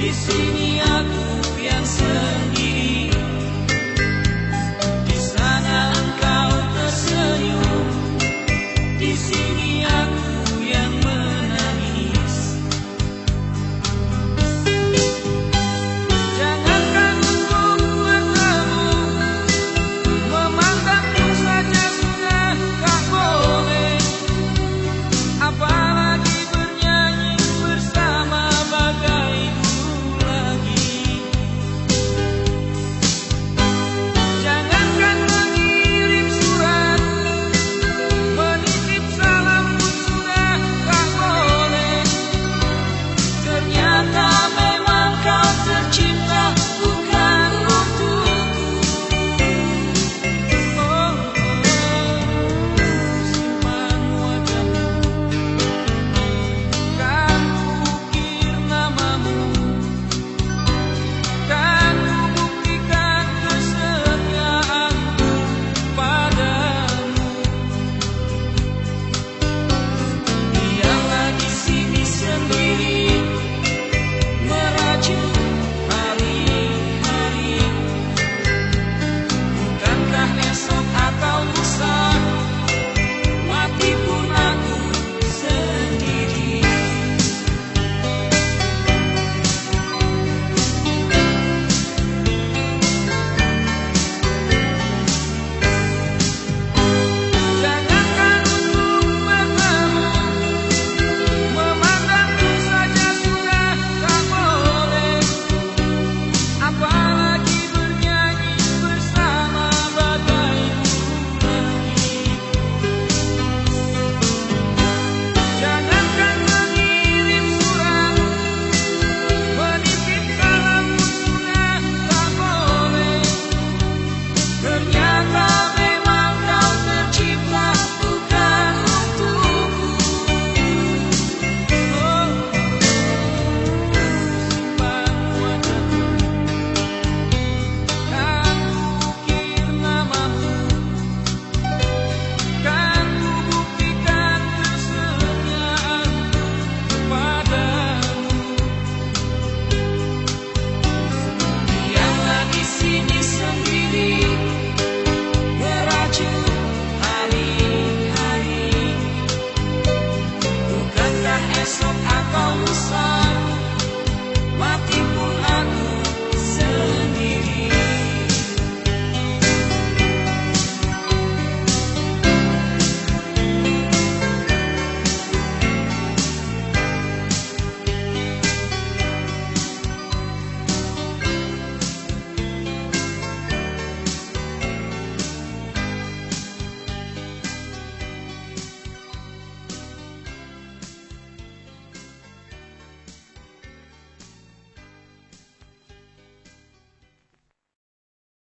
Di sini aku yang sendiri. Di sana engkau tersenyum.